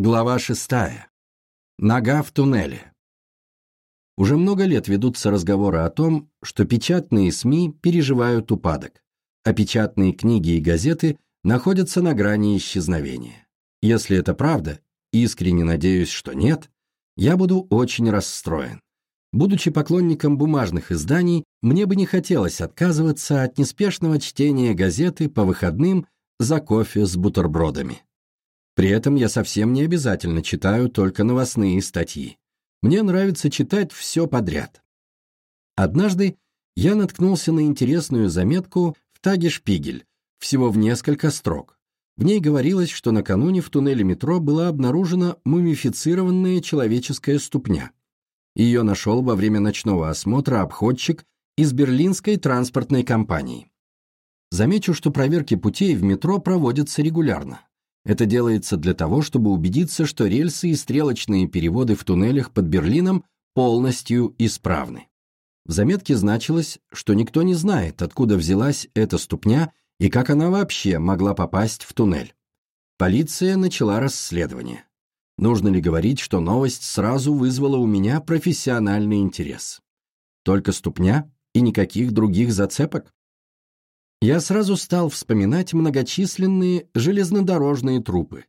Глава шестая. Нога в туннеле. Уже много лет ведутся разговоры о том, что печатные СМИ переживают упадок, а печатные книги и газеты находятся на грани исчезновения. Если это правда, искренне надеюсь, что нет, я буду очень расстроен. Будучи поклонником бумажных изданий, мне бы не хотелось отказываться от неспешного чтения газеты по выходным за кофе с бутербродами. При этом я совсем не обязательно читаю только новостные статьи. Мне нравится читать все подряд. Однажды я наткнулся на интересную заметку в Таге Шпигель, всего в несколько строк. В ней говорилось, что накануне в туннеле метро была обнаружена мумифицированная человеческая ступня. Ее нашел во время ночного осмотра обходчик из берлинской транспортной компании. Замечу, что проверки путей в метро проводятся регулярно. Это делается для того, чтобы убедиться, что рельсы и стрелочные переводы в туннелях под Берлином полностью исправны. В заметке значилось, что никто не знает, откуда взялась эта ступня и как она вообще могла попасть в туннель. Полиция начала расследование. Нужно ли говорить, что новость сразу вызвала у меня профессиональный интерес? Только ступня и никаких других зацепок? Я сразу стал вспоминать многочисленные железнодорожные трупы.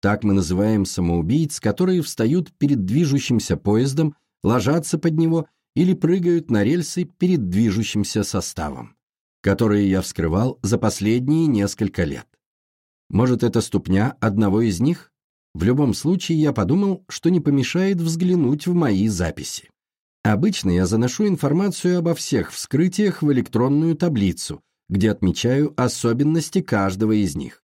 Так мы называем самоубийц, которые встают перед движущимся поездом, ложатся под него или прыгают на рельсы перед движущимся составом, которые я вскрывал за последние несколько лет. Может, это ступня одного из них? В любом случае, я подумал, что не помешает взглянуть в мои записи. Обычно я заношу информацию обо всех вскрытиях в электронную таблицу – где отмечаю особенности каждого из них.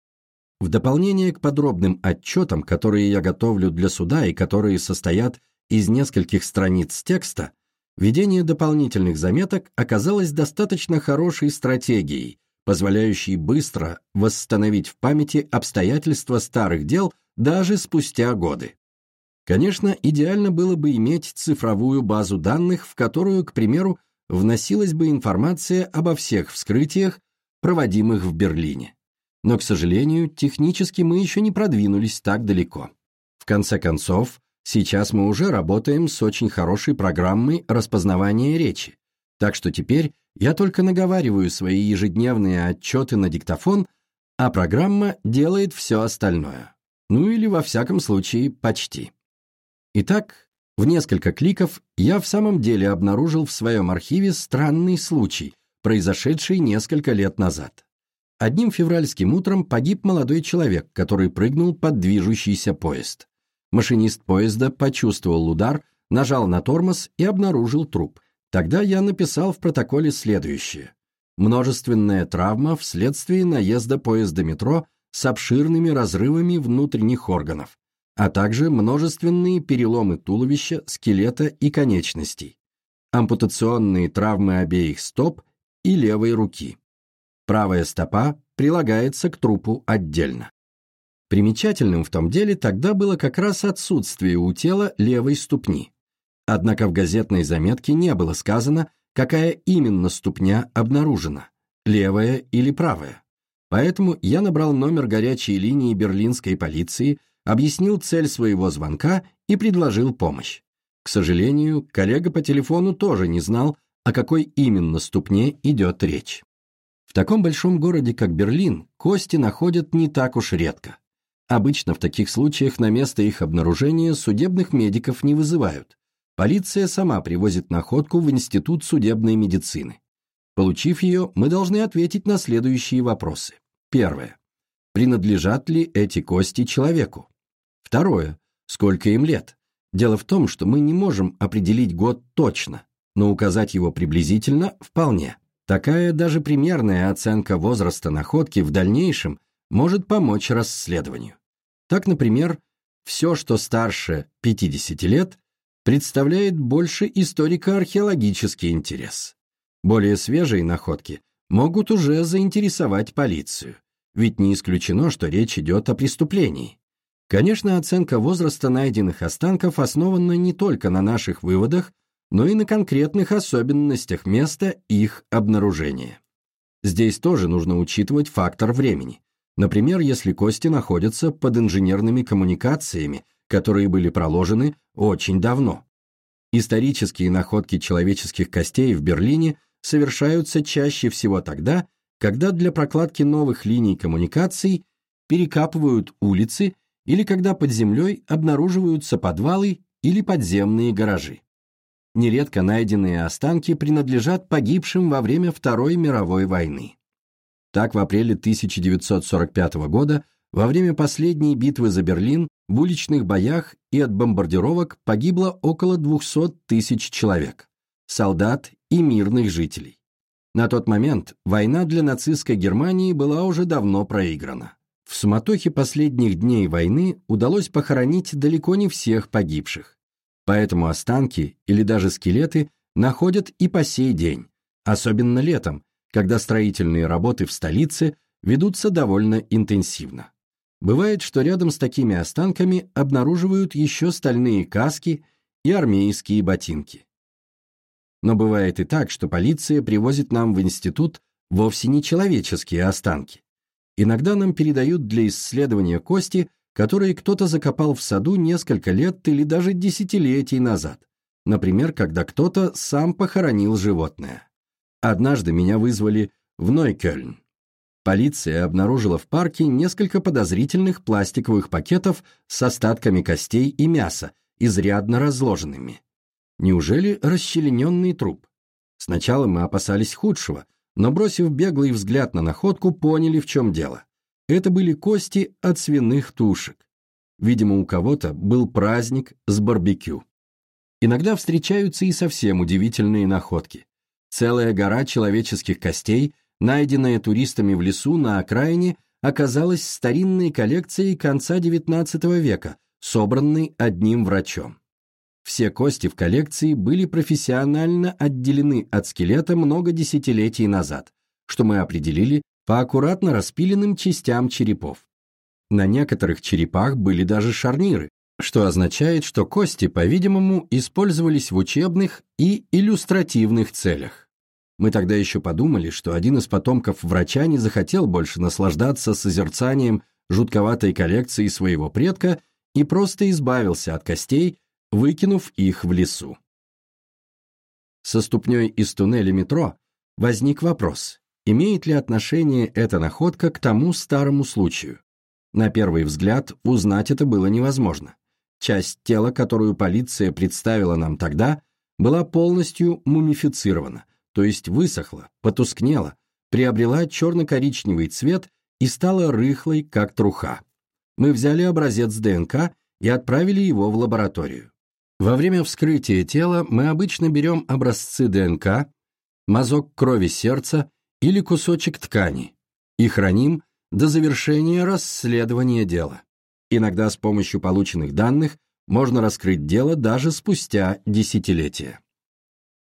В дополнение к подробным отчетам, которые я готовлю для суда и которые состоят из нескольких страниц текста, ведение дополнительных заметок оказалось достаточно хорошей стратегией, позволяющей быстро восстановить в памяти обстоятельства старых дел даже спустя годы. Конечно, идеально было бы иметь цифровую базу данных, в которую, к примеру, вносилась бы информация обо всех вскрытиях, проводимых в Берлине. Но, к сожалению, технически мы еще не продвинулись так далеко. В конце концов, сейчас мы уже работаем с очень хорошей программой распознавания речи, так что теперь я только наговариваю свои ежедневные отчеты на диктофон, а программа делает все остальное. Ну или, во всяком случае, почти. Итак, в несколько кликов я в самом деле обнаружил в своем архиве странный случай, произошедший несколько лет назад. Одним февральским утром погиб молодой человек, который прыгнул под движущийся поезд. Машинист поезда почувствовал удар, нажал на тормоз и обнаружил труп. Тогда я написал в протоколе следующее. Множественная травма вследствие наезда поезда метро с обширными разрывами внутренних органов, а также множественные переломы туловища, скелета и конечностей, ампутационные травмы обеих стоп и левой руки. Правая стопа прилагается к трупу отдельно. Примечательным в том деле тогда было как раз отсутствие у тела левой ступни. Однако в газетной заметке не было сказано, какая именно ступня обнаружена, левая или правая. Поэтому я набрал номер горячей линии берлинской полиции объяснил цель своего звонка и предложил помощь. К сожалению, коллега по телефону тоже не знал, о какой именно ступне идет речь. В таком большом городе, как Берлин, кости находят не так уж редко. Обычно в таких случаях на место их обнаружения судебных медиков не вызывают. Полиция сама привозит находку в Институт судебной медицины. Получив ее, мы должны ответить на следующие вопросы. Первое. Принадлежат ли эти кости человеку? Второе. Сколько им лет? Дело в том, что мы не можем определить год точно, но указать его приблизительно вполне. Такая даже примерная оценка возраста находки в дальнейшем может помочь расследованию. Так, например, все, что старше 50 лет, представляет больше историко-археологический интерес. Более свежие находки могут уже заинтересовать полицию, ведь не исключено, что речь идет о преступлении. Конечно, оценка возраста найденных останков основана не только на наших выводах, но и на конкретных особенностях места их обнаружения. Здесь тоже нужно учитывать фактор времени. Например, если кости находятся под инженерными коммуникациями, которые были проложены очень давно. Исторические находки человеческих костей в Берлине совершаются чаще всего тогда, когда для прокладки новых линий коммуникаций перекапывают улицы или когда под землей обнаруживаются подвалы или подземные гаражи. Нередко найденные останки принадлежат погибшим во время Второй мировой войны. Так, в апреле 1945 года, во время последней битвы за Берлин, в уличных боях и от бомбардировок погибло около 200 тысяч человек, солдат и мирных жителей. На тот момент война для нацистской Германии была уже давно проиграна. В суматохе последних дней войны удалось похоронить далеко не всех погибших. Поэтому останки или даже скелеты находят и по сей день, особенно летом, когда строительные работы в столице ведутся довольно интенсивно. Бывает, что рядом с такими останками обнаруживают еще стальные каски и армейские ботинки. Но бывает и так, что полиция привозит нам в институт вовсе не человеческие останки. Иногда нам передают для исследования кости, которые кто-то закопал в саду несколько лет или даже десятилетий назад, например, когда кто-то сам похоронил животное. Однажды меня вызвали в Нойкельн. Полиция обнаружила в парке несколько подозрительных пластиковых пакетов с остатками костей и мяса, изрядно разложенными. Неужели расчлененный труп? Сначала мы опасались худшего, но, бросив беглый взгляд на находку, поняли, в чем дело. Это были кости от свиных тушек. Видимо, у кого-то был праздник с барбекю. Иногда встречаются и совсем удивительные находки. Целая гора человеческих костей, найденная туристами в лесу на окраине, оказалась старинной коллекцией конца XIX века, собранной одним врачом. Все кости в коллекции были профессионально отделены от скелета много десятилетий назад, что мы определили по аккуратно распиленным частям черепов. На некоторых черепах были даже шарниры, что означает, что кости, по-видимому, использовались в учебных и иллюстративных целях. Мы тогда еще подумали, что один из потомков врача не захотел больше наслаждаться созерцанием жутковатой коллекции своего предка и просто избавился от костей, выкинув их в лесу. Со ступней из туннеля метро возник вопрос, имеет ли отношение эта находка к тому старому случаю. На первый взгляд узнать это было невозможно. Часть тела, которую полиция представила нам тогда, была полностью мумифицирована, то есть высохла, потускнела, приобрела черно-коричневый цвет и стала рыхлой, как труха. Мы взяли образец ДНК и отправили его в лабораторию. Во время вскрытия тела мы обычно берем образцы ДНК, мазок крови сердца или кусочек ткани и храним до завершения расследования дела. Иногда с помощью полученных данных можно раскрыть дело даже спустя десятилетия.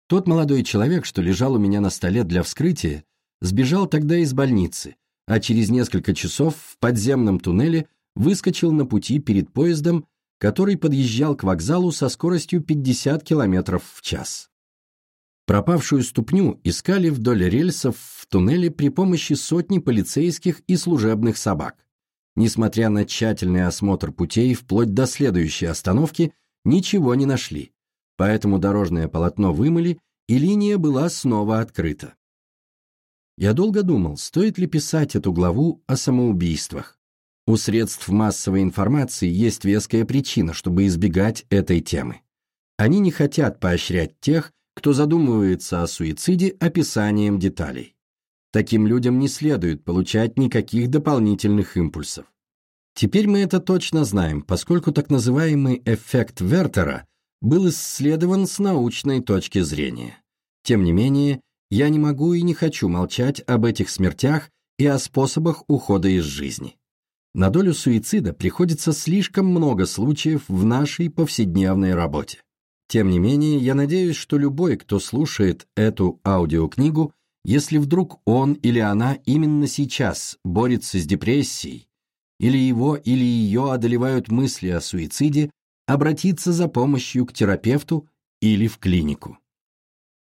Тот молодой человек, что лежал у меня на столе для вскрытия, сбежал тогда из больницы, а через несколько часов в подземном туннеле выскочил на пути перед поездом, который подъезжал к вокзалу со скоростью 50 км в час. Пропавшую ступню искали вдоль рельсов в туннеле при помощи сотни полицейских и служебных собак. Несмотря на тщательный осмотр путей вплоть до следующей остановки, ничего не нашли, поэтому дорожное полотно вымыли, и линия была снова открыта. Я долго думал, стоит ли писать эту главу о самоубийствах. У средств массовой информации есть веская причина, чтобы избегать этой темы. Они не хотят поощрять тех, кто задумывается о суициде описанием деталей. Таким людям не следует получать никаких дополнительных импульсов. Теперь мы это точно знаем, поскольку так называемый эффект Вертера был исследован с научной точки зрения. Тем не менее, я не могу и не хочу молчать об этих смертях и о способах ухода из жизни. На долю суицида приходится слишком много случаев в нашей повседневной работе. Тем не менее, я надеюсь, что любой, кто слушает эту аудиокнигу, если вдруг он или она именно сейчас борется с депрессией, или его или ее одолевают мысли о суициде, обратиться за помощью к терапевту или в клинику.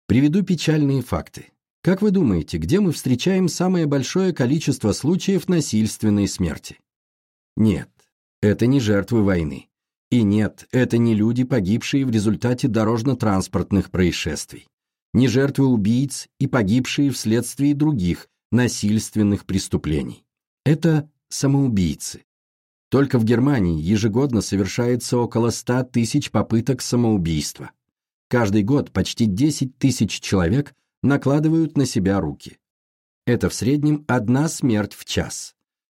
Приведу печальные факты. Как вы думаете, где мы встречаем самое большое количество случаев насильственной смерти? Нет, это не жертвы войны. И нет, это не люди, погибшие в результате дорожно-транспортных происшествий. Не жертвы убийц и погибшие вследствие других насильственных преступлений. Это самоубийцы. Только в Германии ежегодно совершается около 100 тысяч попыток самоубийства. Каждый год почти 10 тысяч человек накладывают на себя руки. Это в среднем одна смерть в час.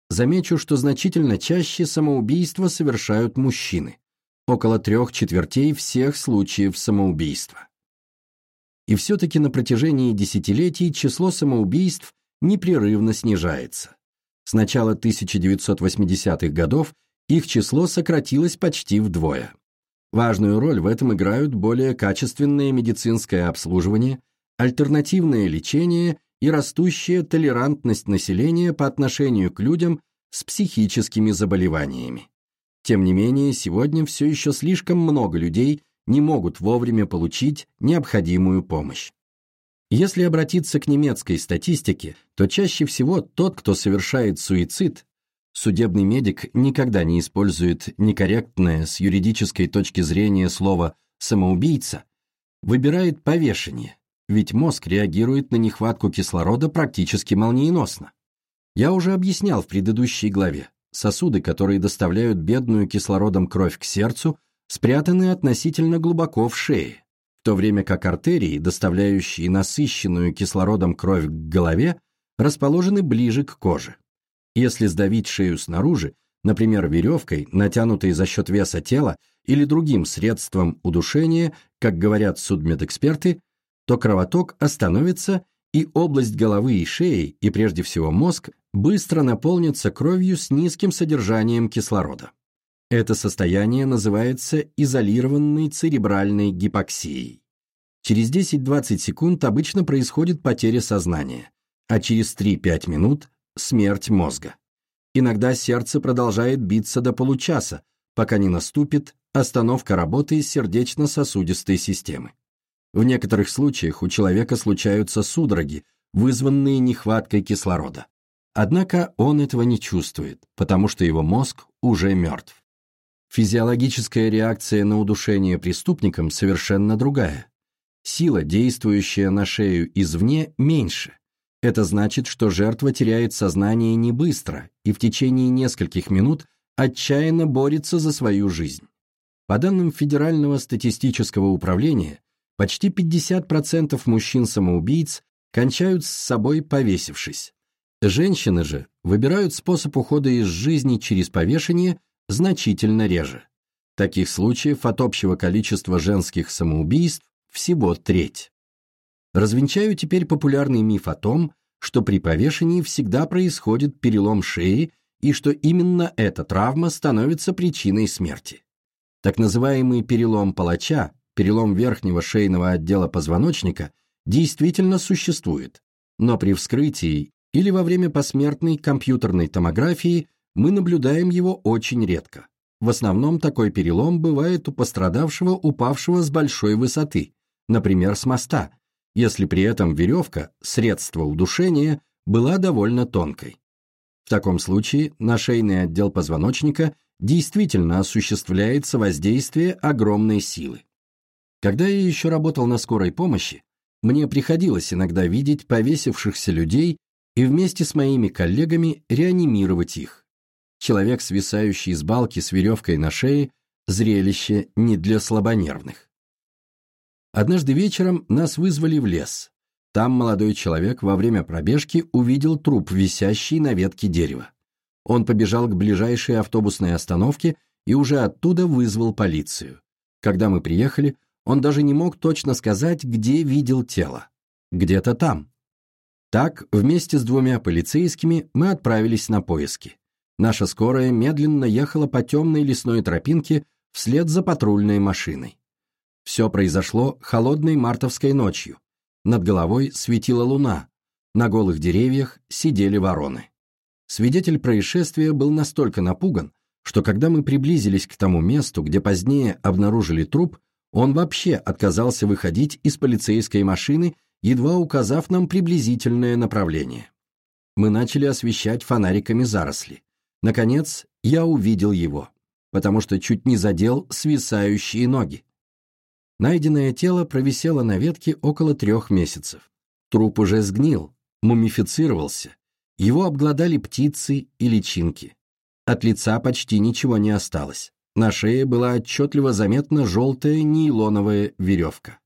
Замечу, что значительно чаще самоубийства совершают мужчины около трех четвертей всех случаев самоубийства. И все-таки на протяжении десятилетий число самоубийств непрерывно снижается. С начала 1980-х годов их число сократилось почти вдвое. Важную роль в этом играют более качественное медицинское обслуживание, альтернативное лечение и растущая толерантность населения по отношению к людям с психическими заболеваниями. Тем не менее, сегодня все еще слишком много людей не могут вовремя получить необходимую помощь. Если обратиться к немецкой статистике, то чаще всего тот, кто совершает суицид, судебный медик никогда не использует некорректное с юридической точки зрения слово «самоубийца», выбирает повешение, ведь мозг реагирует на нехватку кислорода практически молниеносно. Я уже объяснял в предыдущей главе. Сосуды, которые доставляют бедную кислородом кровь к сердцу, спрятаны относительно глубоко в шее, в то время как артерии, доставляющие насыщенную кислородом кровь к голове, расположены ближе к коже. Если сдавить шею снаружи, например, веревкой, натянутой за счет веса тела или другим средством удушения, как говорят судмедэксперты, то кровоток остановится и область головы и шеи, и прежде всего мозг, быстро наполнится кровью с низким содержанием кислорода. Это состояние называется изолированной церебральной гипоксией. Через 10-20 секунд обычно происходит потеря сознания, а через 3-5 минут – смерть мозга. Иногда сердце продолжает биться до получаса, пока не наступит остановка работы сердечно-сосудистой системы. В некоторых случаях у человека случаются судороги, вызванные нехваткой кислорода. Однако он этого не чувствует, потому что его мозг уже мертв. Физиологическая реакция на удушение преступником совершенно другая. Сила, действующая на шею извне, меньше. Это значит, что жертва теряет сознание не быстро и в течение нескольких минут отчаянно борется за свою жизнь. По данным Федерального статистического управления, почти 50% мужчин-самоубийц кончают с собой повесившись. Женщины же выбирают способ ухода из жизни через повешение значительно реже. Таких случаев от общего количества женских самоубийств всего треть. Развенчаю теперь популярный миф о том, что при повешении всегда происходит перелом шеи и что именно эта травма становится причиной смерти. Так называемый перелом палача, перелом верхнего шейного отдела позвоночника, действительно существует, но при вскрытии или во время посмертной компьютерной томографии мы наблюдаем его очень редко. В основном такой перелом бывает у пострадавшего, упавшего с большой высоты, например, с моста, если при этом веревка, средство удушения, была довольно тонкой. В таком случае на шейный отдел позвоночника действительно осуществляется воздействие огромной силы. Когда я еще работал на скорой помощи, мне приходилось иногда видеть повесившихся людей и вместе с моими коллегами реанимировать их. Человек, свисающий с балки с веревкой на шее, зрелище не для слабонервных. Однажды вечером нас вызвали в лес. Там молодой человек во время пробежки увидел труп, висящий на ветке дерева. Он побежал к ближайшей автобусной остановке и уже оттуда вызвал полицию. Когда мы приехали, он даже не мог точно сказать, где видел тело. Где-то там. Так, вместе с двумя полицейскими мы отправились на поиски. Наша скорая медленно ехала по темной лесной тропинке вслед за патрульной машиной. Все произошло холодной мартовской ночью. Над головой светила луна, на голых деревьях сидели вороны. Свидетель происшествия был настолько напуган, что когда мы приблизились к тому месту, где позднее обнаружили труп, он вообще отказался выходить из полицейской машины едва указав нам приблизительное направление. Мы начали освещать фонариками заросли. Наконец, я увидел его, потому что чуть не задел свисающие ноги. Найденное тело провисело на ветке около трех месяцев. Труп уже сгнил, мумифицировался. Его обглодали птицы и личинки. От лица почти ничего не осталось. На шее была отчетливо заметна желтая нейлоновая веревка.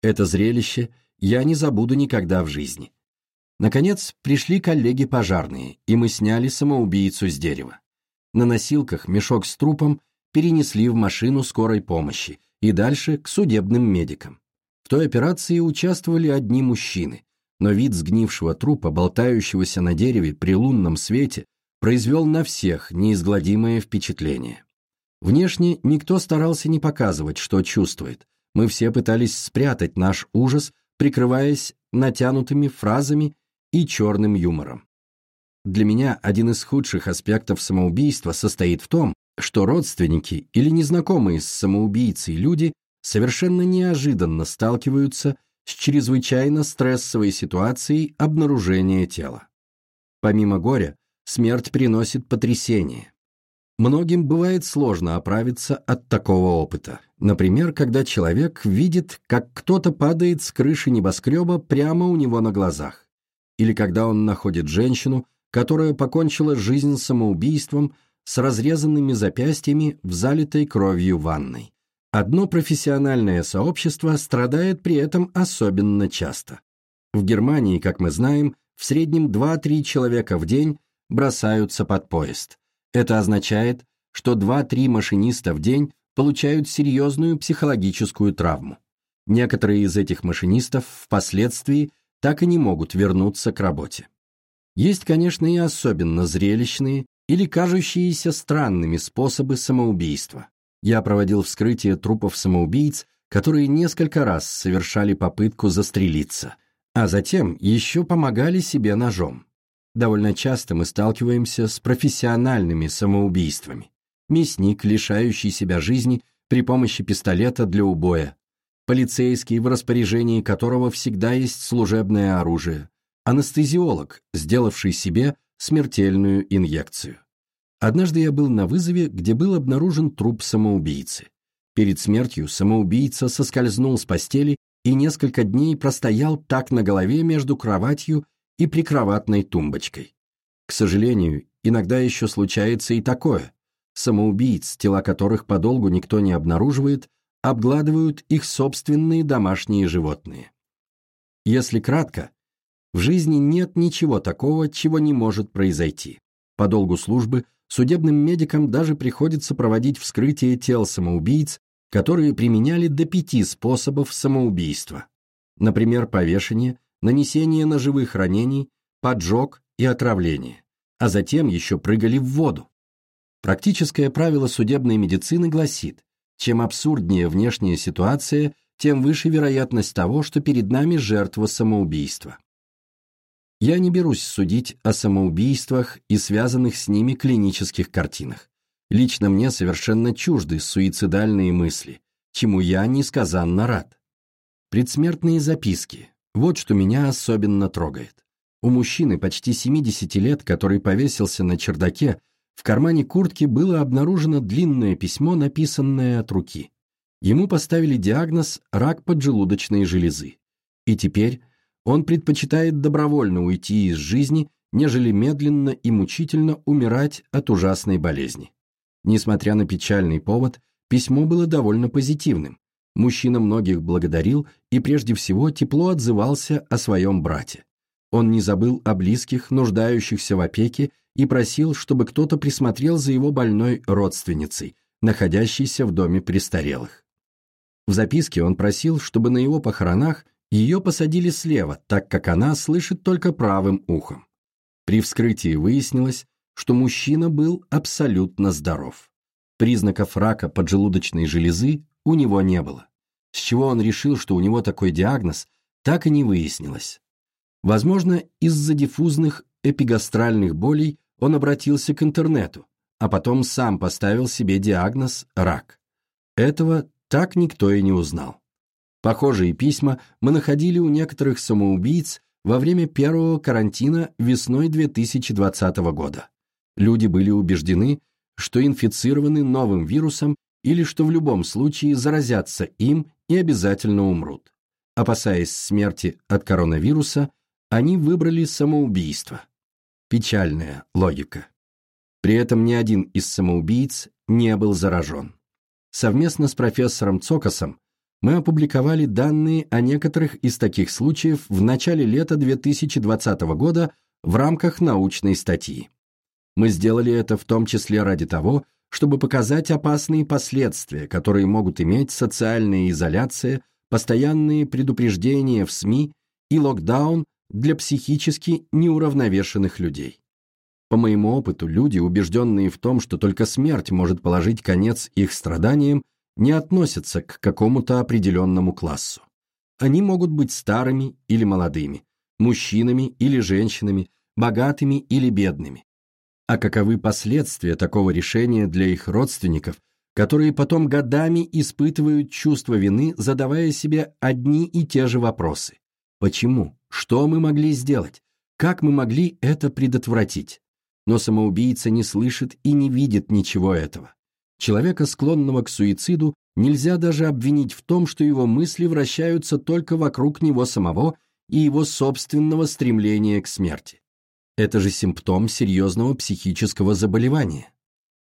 Это зрелище я не забуду никогда в жизни. Наконец, пришли коллеги-пожарные, и мы сняли самоубийцу с дерева. На носилках мешок с трупом перенесли в машину скорой помощи и дальше к судебным медикам. В той операции участвовали одни мужчины, но вид сгнившего трупа, болтающегося на дереве при лунном свете, произвел на всех неизгладимое впечатление. Внешне никто старался не показывать, что чувствует. Мы все пытались спрятать наш ужас, прикрываясь натянутыми фразами и черным юмором. Для меня один из худших аспектов самоубийства состоит в том, что родственники или незнакомые с самоубийцей люди совершенно неожиданно сталкиваются с чрезвычайно стрессовой ситуацией обнаружения тела. Помимо горя, смерть приносит потрясение. Многим бывает сложно оправиться от такого опыта. Например, когда человек видит, как кто-то падает с крыши небоскреба прямо у него на глазах. Или когда он находит женщину, которая покончила жизнь самоубийством с разрезанными запястьями в залитой кровью ванной. Одно профессиональное сообщество страдает при этом особенно часто. В Германии, как мы знаем, в среднем 2-3 человека в день бросаются под поезд. Это означает, что 2-3 машиниста в день получают серьезную психологическую травму. Некоторые из этих машинистов впоследствии так и не могут вернуться к работе. Есть, конечно, и особенно зрелищные или кажущиеся странными способы самоубийства. Я проводил вскрытие трупов самоубийц, которые несколько раз совершали попытку застрелиться, а затем еще помогали себе ножом. Довольно часто мы сталкиваемся с профессиональными самоубийствами. Мясник, лишающий себя жизни при помощи пистолета для убоя, полицейский, в распоряжении которого всегда есть служебное оружие, анестезиолог, сделавший себе смертельную инъекцию. Однажды я был на вызове, где был обнаружен труп самоубийцы. Перед смертью самоубийца соскользнул с постели и несколько дней простоял так на голове между кроватью и прикроватной тумбочкой. К сожалению, иногда еще случается и такое. Самоубийц, тела которых подолгу никто не обнаруживает, обгладывают их собственные домашние животные. Если кратко, в жизни нет ничего такого, чего не может произойти. По долгу службы судебным медикам даже приходится проводить вскрытие тел самоубийц, которые применяли до пяти способов самоубийства. Например, повешение, нанесение ножевых ранений, поджог и отравление. А затем еще прыгали в воду. Практическое правило судебной медицины гласит, чем абсурднее внешняя ситуация, тем выше вероятность того, что перед нами жертва самоубийства. Я не берусь судить о самоубийствах и связанных с ними клинических картинах. Лично мне совершенно чужды суицидальные мысли, чему я несказанно рад. Предсмертные записки – вот что меня особенно трогает. У мужчины почти 70 лет, который повесился на чердаке, в кармане куртки было обнаружено длинное письмо, написанное от руки. Ему поставили диагноз «рак поджелудочной железы». И теперь он предпочитает добровольно уйти из жизни, нежели медленно и мучительно умирать от ужасной болезни. Несмотря на печальный повод, письмо было довольно позитивным. Мужчина многих благодарил и прежде всего тепло отзывался о своем брате. Он не забыл о близких, нуждающихся в опеке, и просил, чтобы кто-то присмотрел за его больной родственницей, находящейся в доме престарелых. В записке он просил, чтобы на его похоронах ее посадили слева, так как она слышит только правым ухом. При вскрытии выяснилось, что мужчина был абсолютно здоров. Признаков рака поджелудочной железы у него не было. С чего он решил, что у него такой диагноз, так и не выяснилось. Возможно, из-за диффузных эпигастральных болей он обратился к интернету, а потом сам поставил себе диагноз «рак». Этого так никто и не узнал. Похожие письма мы находили у некоторых самоубийц во время первого карантина весной 2020 года. Люди были убеждены, что инфицированы новым вирусом или что в любом случае заразятся им и обязательно умрут. Опасаясь смерти от коронавируса, они выбрали самоубийство. Печальная логика. При этом ни один из самоубийц не был заражен. Совместно с профессором Цокосом мы опубликовали данные о некоторых из таких случаев в начале лета 2020 года в рамках научной статьи. Мы сделали это в том числе ради того, чтобы показать опасные последствия, которые могут иметь социальная изоляция, постоянные предупреждения в СМИ и локдаун для психически неуравновешенных людей. По моему опыту, люди, убежденные в том, что только смерть может положить конец их страданиям, не относятся к какому-то определенному классу. Они могут быть старыми или молодыми, мужчинами или женщинами, богатыми или бедными а каковы последствия такого решения для их родственников, которые потом годами испытывают чувство вины, задавая себе одни и те же вопросы. Почему? Что мы могли сделать? Как мы могли это предотвратить? Но самоубийца не слышит и не видит ничего этого. Человека, склонного к суициду, нельзя даже обвинить в том, что его мысли вращаются только вокруг него самого и его собственного стремления к смерти. Это же симптом серьезного психического заболевания.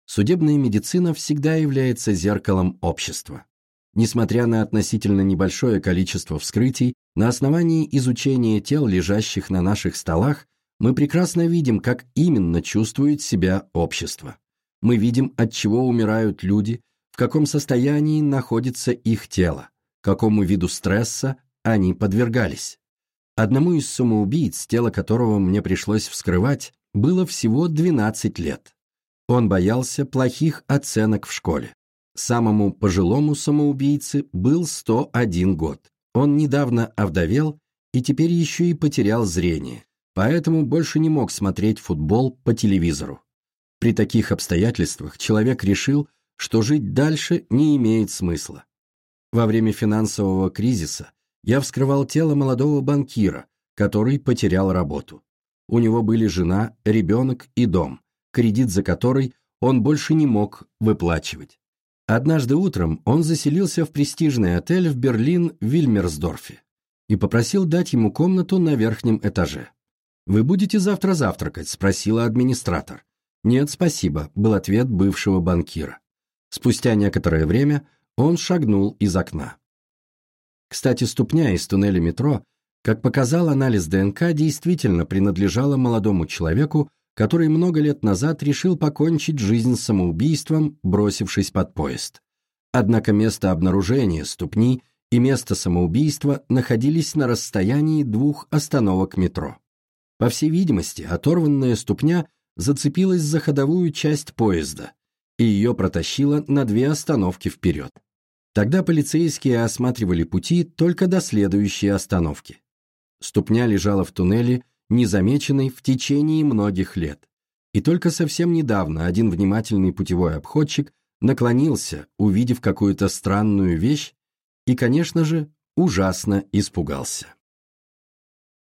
Судебная медицина всегда является зеркалом общества. Несмотря на относительно небольшое количество вскрытий, на основании изучения тел, лежащих на наших столах, мы прекрасно видим, как именно чувствует себя общество. Мы видим, от чего умирают люди, в каком состоянии находится их тело, какому виду стресса они подвергались. Одному из самоубийц, тело которого мне пришлось вскрывать, было всего 12 лет. Он боялся плохих оценок в школе. Самому пожилому самоубийце был 101 год. Он недавно овдовел и теперь еще и потерял зрение, поэтому больше не мог смотреть футбол по телевизору. При таких обстоятельствах человек решил, что жить дальше не имеет смысла. Во время финансового кризиса я вскрывал тело молодого банкира, который потерял работу. У него были жена, ребенок и дом, кредит за который он больше не мог выплачивать. Однажды утром он заселился в престижный отель в Берлин-Вильмерсдорфе и попросил дать ему комнату на верхнем этаже. «Вы будете завтра завтракать?» – спросила администратор. «Нет, спасибо», – был ответ бывшего банкира. Спустя некоторое время он шагнул из окна. Кстати, ступня из туннеля метро, как показал анализ ДНК, действительно принадлежала молодому человеку, который много лет назад решил покончить жизнь самоубийством, бросившись под поезд. Однако место обнаружения ступни и место самоубийства находились на расстоянии двух остановок метро. По всей видимости, оторванная ступня зацепилась за ходовую часть поезда, и ее протащило на две остановки вперед. Тогда полицейские осматривали пути только до следующей остановки. Ступня лежала в туннеле, незамеченной в течение многих лет. И только совсем недавно один внимательный путевой обходчик наклонился, увидев какую-то странную вещь, и, конечно же, ужасно испугался.